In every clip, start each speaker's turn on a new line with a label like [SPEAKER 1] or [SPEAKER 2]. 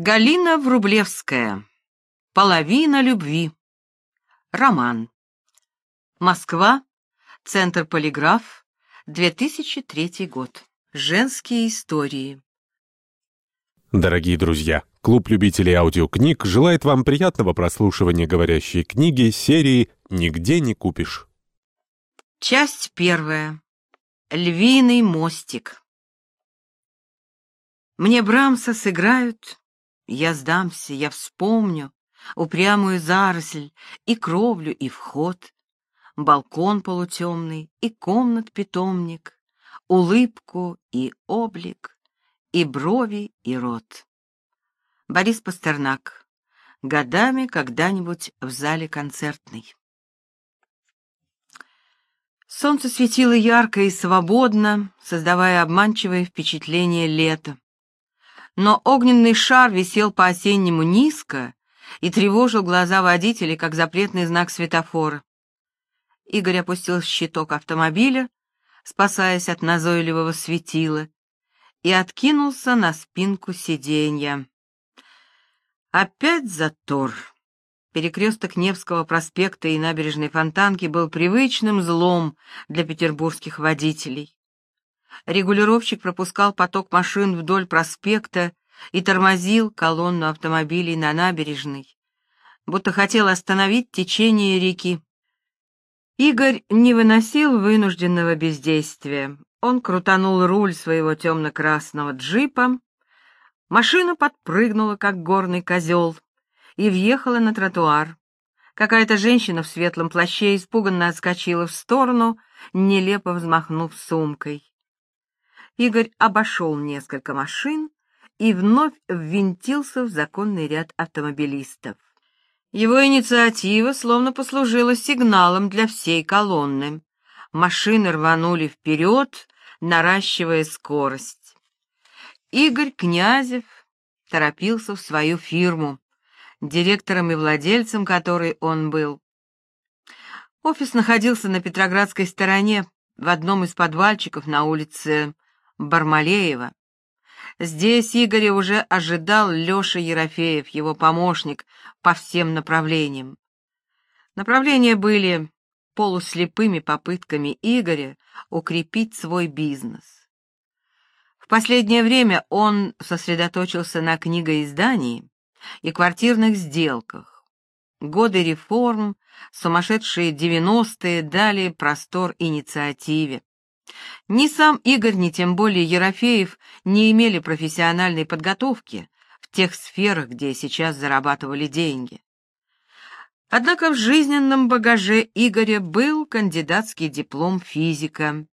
[SPEAKER 1] Галина Врублевская. Половина любви. Роман. Москва. Центр Полиграф. 2003 год. Женские истории.
[SPEAKER 2] Дорогие друзья, клуб любителей аудиокниг желает вам приятного прослушивания говорящей книги серии «Нигде не купишь».
[SPEAKER 1] Часть первая. Львиный мостик. Мне Брамса сыграют я сдамся, я вспомню упрямую заросль и кровлю, и вход, балкон полутемный и комнат-питомник, улыбку и облик, и брови, и рот. Борис Пастернак. Годами когда-нибудь в зале концертной. Солнце светило ярко и свободно, создавая обманчивое впечатление лета но огненный шар висел по-осеннему низко и тревожил глаза водителей, как запретный знак светофора. Игорь опустил щиток автомобиля, спасаясь от назойливого светила, и откинулся на спинку сиденья. Опять затор. Перекресток Невского проспекта и набережной Фонтанки был привычным злом для петербургских водителей. Регулировщик пропускал поток машин вдоль проспекта и тормозил колонну автомобилей на набережной, будто хотел остановить течение реки. Игорь не выносил вынужденного бездействия. Он крутанул руль своего темно-красного джипа, машина подпрыгнула, как горный козел, и въехала на тротуар. Какая-то женщина в светлом плаще испуганно отскочила в сторону, нелепо взмахнув сумкой. Игорь обошел несколько машин и вновь ввинтился в законный ряд автомобилистов. Его инициатива словно послужила сигналом для всей колонны. Машины рванули вперед, наращивая скорость. Игорь Князев торопился в свою фирму, директором и владельцем которой он был. Офис находился на Петроградской стороне, в одном из подвальчиков на улице Бармалеева. Здесь Игоря уже ожидал Леша Ерофеев, его помощник, по всем направлениям. Направления были полуслепыми попытками Игоря укрепить свой бизнес. В последнее время он сосредоточился на книгоиздании и квартирных сделках. Годы реформ, сумасшедшие девяностые дали простор инициативе. Ни сам Игорь, ни тем более Ерофеев не имели профессиональной подготовки в тех сферах, где сейчас зарабатывали деньги. Однако в жизненном багаже Игоря был кандидатский диплом физика.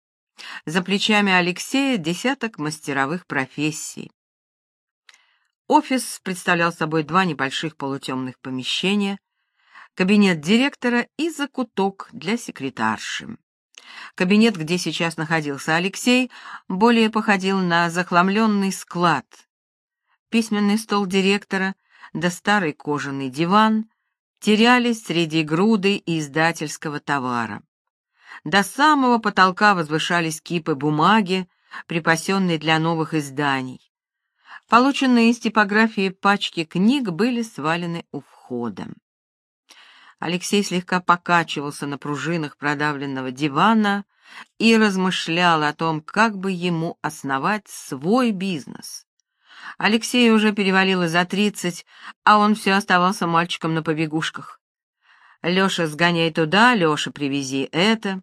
[SPEAKER 1] За плечами Алексея десяток мастеровых профессий. Офис представлял собой два небольших полутемных помещения, кабинет директора и закуток для секретарши. Кабинет, где сейчас находился Алексей, более походил на захламленный склад. Письменный стол директора да старый кожаный диван терялись среди груды издательского товара. До самого потолка возвышались кипы бумаги, припасенные для новых изданий. Полученные из типографии пачки книг были свалены у входа. Алексей слегка покачивался на пружинах продавленного дивана и размышлял о том, как бы ему основать свой бизнес. Алексей уже перевалило за тридцать, а он все оставался мальчиком на побегушках. «Леша, сгоняй туда, Леша, привези это».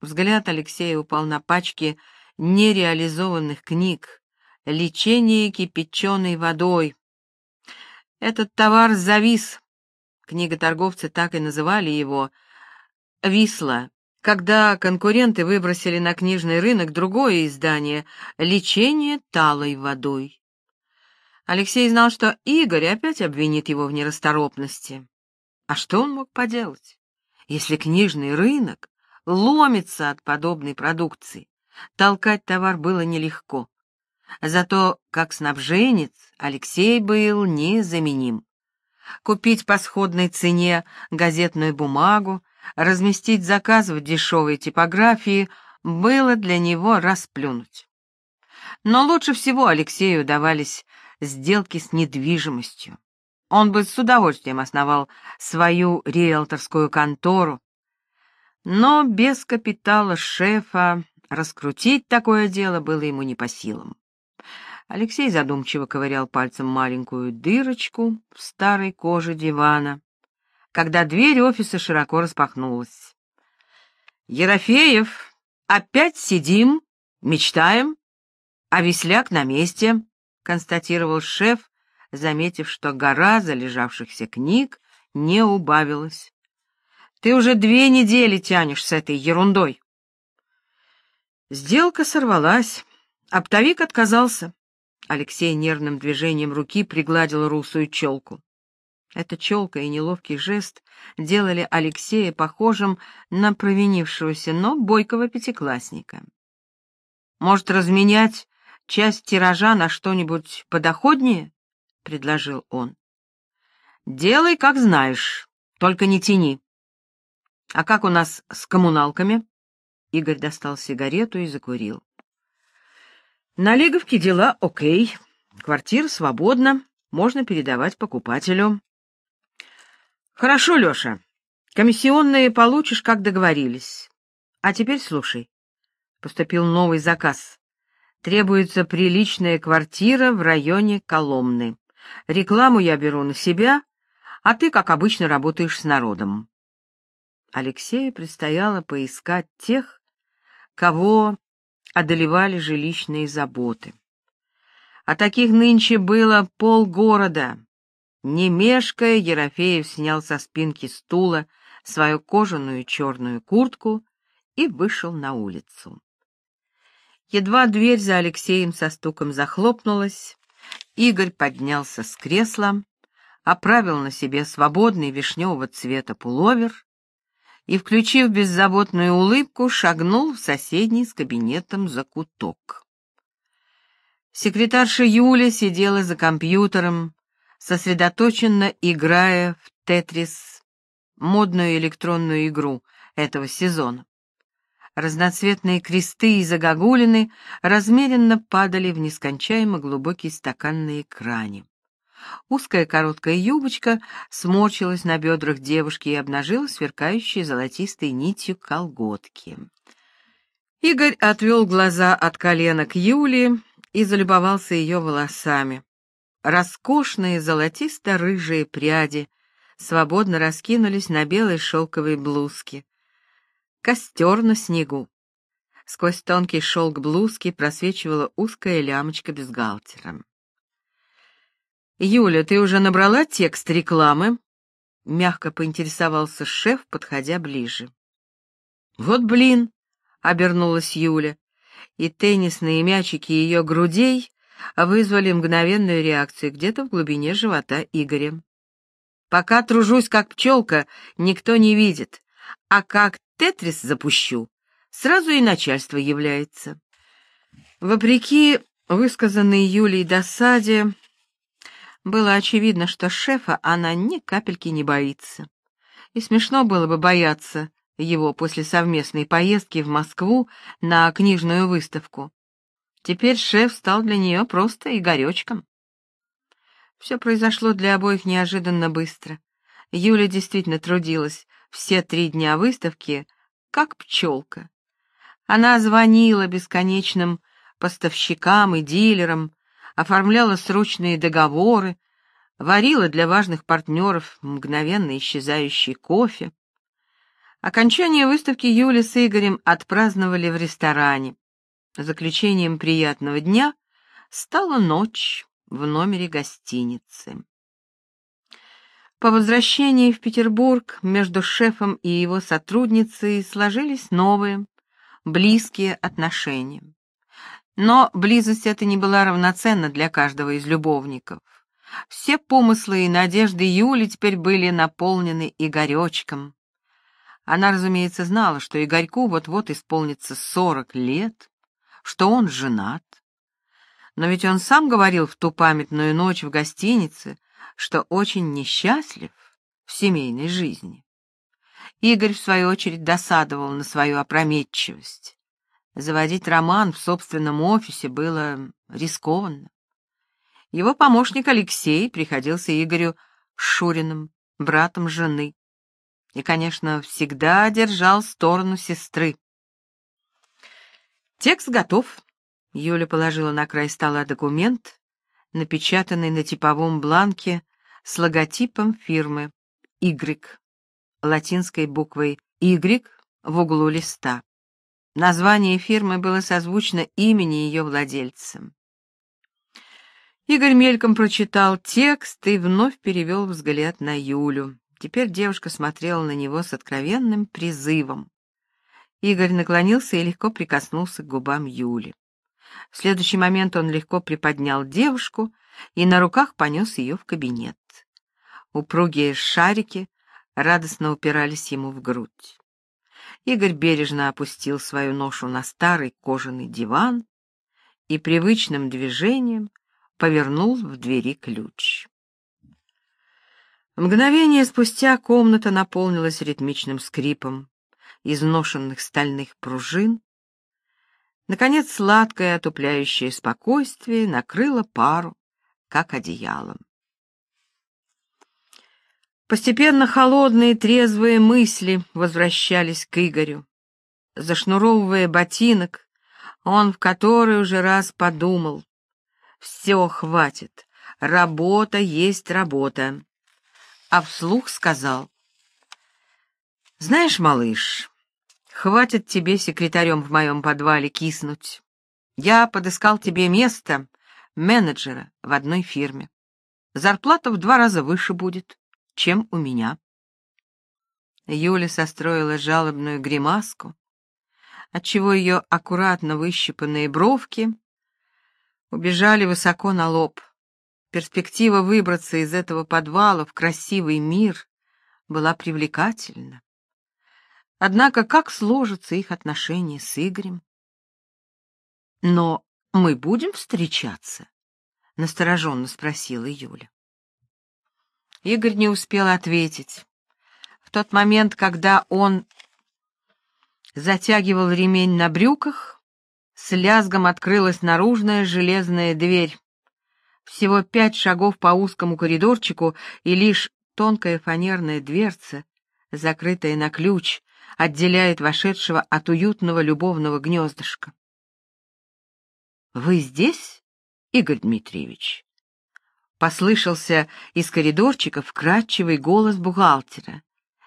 [SPEAKER 1] Взгляд Алексея упал на пачки нереализованных книг, лечение кипяченой водой. Этот товар завис, книготорговцы так и называли его, «Висла», когда конкуренты выбросили на книжный рынок другое издание «Лечение талой водой». Алексей знал, что Игорь опять обвинит его в нерасторопности. А что он мог поделать, если книжный рынок ломится от подобной продукции? Толкать товар было нелегко. Зато, как снабженец, Алексей был незаменим купить по сходной цене газетную бумагу, разместить заказ в дешевой типографии было для него расплюнуть. Но лучше всего Алексею давались сделки с недвижимостью. Он бы с удовольствием основал свою риэлторскую контору, но без капитала шефа раскрутить такое дело было ему не по силам. Алексей задумчиво ковырял пальцем маленькую дырочку в старой коже дивана, когда дверь офиса широко распахнулась. «Ерофеев, опять сидим, мечтаем, а весляк на месте», — констатировал шеф, заметив, что гора залежавшихся книг не убавилась. «Ты уже две недели тянешь с этой ерундой». Сделка сорвалась. Оптовик отказался. Алексей нервным движением руки пригладил русую челку. Эта челка и неловкий жест делали Алексея похожим на провинившегося, но бойкого пятиклассника. «Может, разменять часть тиража на что-нибудь подоходнее?» — предложил он. «Делай, как знаешь, только не тяни. А как у нас с коммуналками?» Игорь достал сигарету и закурил. «На Лиговке дела окей, квартира свободна, можно передавать покупателю». Хорошо, Леша. Комиссионные получишь, как договорились. А теперь слушай. Поступил новый заказ. Требуется приличная квартира в районе Коломны. Рекламу я беру на себя, а ты, как обычно, работаешь с народом. Алексею предстояло поискать тех, кого одолевали жилищные заботы. А таких нынче было полгорода, не мешкая, Ерофеев снял со спинки стула свою кожаную черную куртку и вышел на улицу. Едва дверь за Алексеем со стуком захлопнулась, Игорь поднялся с кресла, оправил на себе свободный вишневого цвета пуловер и, включив беззаботную улыбку, шагнул в соседний с кабинетом закуток. Секретарша Юля сидела за компьютером, сосредоточенно играя в «Тетрис», модную электронную игру этого сезона. Разноцветные кресты и загогулины размеренно падали в нескончаемо глубокий стакан на экране. Узкая короткая юбочка сморщилась на бедрах девушки и обнажила сверкающие золотистой нитью колготки. Игорь отвел глаза от коленок Юли и залюбовался ее волосами. Роскошные золотисто-рыжие пряди свободно раскинулись на белой шелковой блузке. Костер на снегу. Сквозь тонкий шелк блузки просвечивала узкая лямочка бюстгальтера. «Юля, ты уже набрала текст рекламы?» — мягко поинтересовался шеф, подходя ближе. «Вот блин!» — обернулась Юля, и теннисные мячики ее грудей вызвали мгновенную реакцию где-то в глубине живота Игоря. Пока тружусь как пчелка, никто не видит, а как тетрис запущу, сразу и начальство является. Вопреки высказанной Юлей досаде, было очевидно, что шефа она ни капельки не боится. И смешно было бы бояться его после совместной поездки в Москву на книжную выставку. Теперь шеф стал для нее просто Игоречком. Все произошло для обоих неожиданно быстро. Юля действительно трудилась все три дня выставки, как пчелка. Она звонила бесконечным поставщикам и дилерам, оформляла срочные договоры, варила для важных партнеров мгновенно исчезающий кофе. Окончание выставки Юли с Игорем отпраздновали в ресторане. Заключением приятного дня стала ночь в номере гостиницы. По возвращении в Петербург между шефом и его сотрудницей сложились новые, близкие отношения. Но близость эта не была равноценна для каждого из любовников. Все помыслы и надежды Юли теперь были наполнены Игоречком. Она, разумеется, знала, что Игорьку вот-вот исполнится сорок лет, что он женат. Но ведь он сам говорил в ту памятную ночь в гостинице, что очень несчастлив в семейной жизни. Игорь, в свою очередь, досадовал на свою опрометчивость. Заводить роман в собственном офисе было рискованно. Его помощник Алексей приходился Игорю Шуриным, братом жены. И, конечно, всегда держал сторону сестры. Текст готов. Юля положила на край стола документ, напечатанный на типовом бланке с логотипом фирмы Y, латинской буквой Y в углу листа. Название фирмы было созвучно имени ее владельца. Игорь мельком прочитал текст и вновь перевел взгляд на Юлю. Теперь девушка смотрела на него с откровенным призывом. Игорь наклонился и легко прикоснулся к губам Юли. В следующий момент он легко приподнял девушку и на руках понес ее в кабинет. Упругие шарики радостно упирались ему в грудь. Игорь бережно опустил свою ношу на старый кожаный диван и привычным движением повернул в двери ключ. Мгновение спустя комната наполнилась ритмичным скрипом изношенных стальных пружин. Наконец, сладкое отупляющее спокойствие накрыло пару, как одеялом. Постепенно холодные трезвые мысли возвращались к Игорю. Зашнуровывая ботинок, он в который уже раз подумал. «Все, хватит. Работа есть работа». А вслух сказал. «Знаешь, малыш, хватит тебе секретарем в моем подвале киснуть. Я подыскал тебе место менеджера в одной фирме. Зарплата в два раза выше будет чем у меня. Юля состроила жалобную гримаску, отчего ее аккуратно выщипанные бровки убежали высоко на лоб. Перспектива выбраться из этого подвала в красивый мир была привлекательна. Однако как сложатся их отношения с Игорем? Но мы будем встречаться? настороженно спросила Юля. Игорь не успел ответить. В тот момент, когда он затягивал ремень на брюках, с лязгом открылась наружная железная дверь. Всего пять шагов по узкому коридорчику, и лишь тонкая фанерная дверца, закрытая на ключ, отделяет вошедшего от уютного любовного гнездышка. «Вы здесь, Игорь Дмитриевич?» Послышался из коридорчика вкрадчивый голос бухгалтера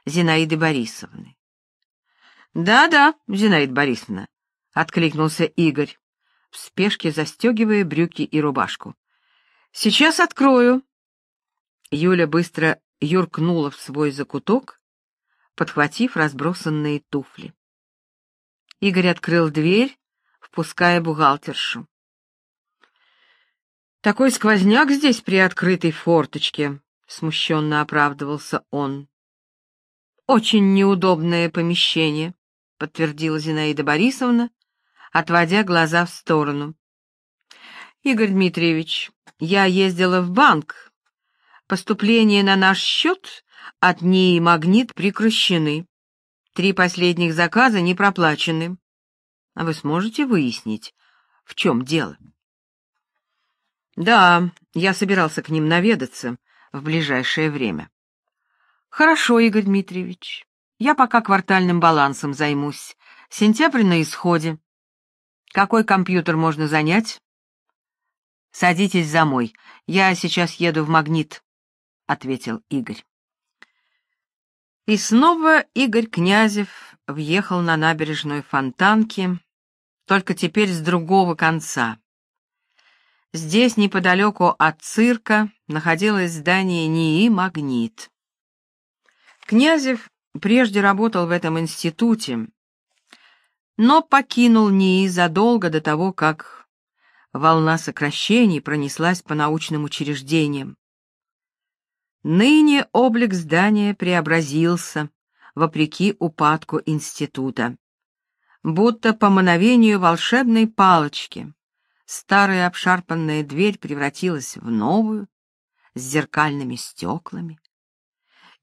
[SPEAKER 1] Зинаиды Борисовны. «Да-да, Зинаида Борисовна», — откликнулся Игорь, в спешке застегивая брюки и рубашку. «Сейчас открою». Юля быстро юркнула в свой закуток, подхватив разбросанные туфли. Игорь открыл дверь, впуская бухгалтершу. Такой сквозняк здесь при открытой форточке, смущенно оправдывался он. Очень неудобное помещение, подтвердила Зинаида Борисовна, отводя глаза в сторону. Игорь Дмитриевич, я ездила в банк. Поступления на наш счет от НИИ «Магнит» прекращены. Три последних заказа не проплачены. А вы сможете выяснить, в чем дело? Да, я собирался к ним наведаться в ближайшее время. Хорошо, Игорь Дмитриевич. Я пока квартальным балансом займусь. Сентябрь на исходе. Какой компьютер можно занять? Садитесь за мой. Я сейчас еду в Магнит, ответил Игорь. И снова Игорь Князев въехал на набережную Фонтанки, только теперь с другого конца. Здесь, неподалеку от цирка, находилось здание НИИ «Магнит». Князев прежде работал в этом институте, но покинул НИИ задолго до того, как волна сокращений пронеслась по научным учреждениям. Ныне облик здания преобразился, вопреки упадку института, будто по мановению волшебной палочки. Старая обшарпанная дверь превратилась в новую, с зеркальными стеклами.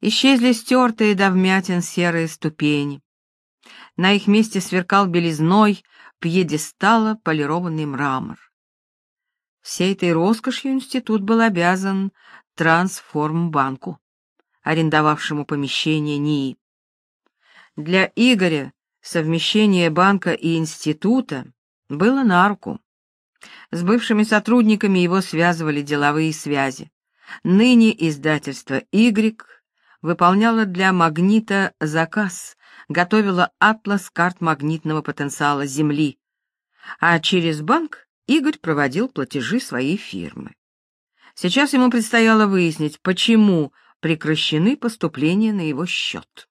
[SPEAKER 1] Исчезли стертые до вмятин серые ступени. На их месте сверкал белизной пьедестала полированный мрамор. Всей этой роскошью институт был обязан Трансформбанку, арендовавшему помещение НИИ. Для Игоря совмещение банка и института было на руку. С бывшими сотрудниками его связывали деловые связи. Ныне издательство «Y» выполняло для «Магнита» заказ, готовило атлас карт магнитного потенциала Земли, а через банк Игорь проводил платежи своей фирмы. Сейчас ему предстояло выяснить, почему прекращены поступления на его счет.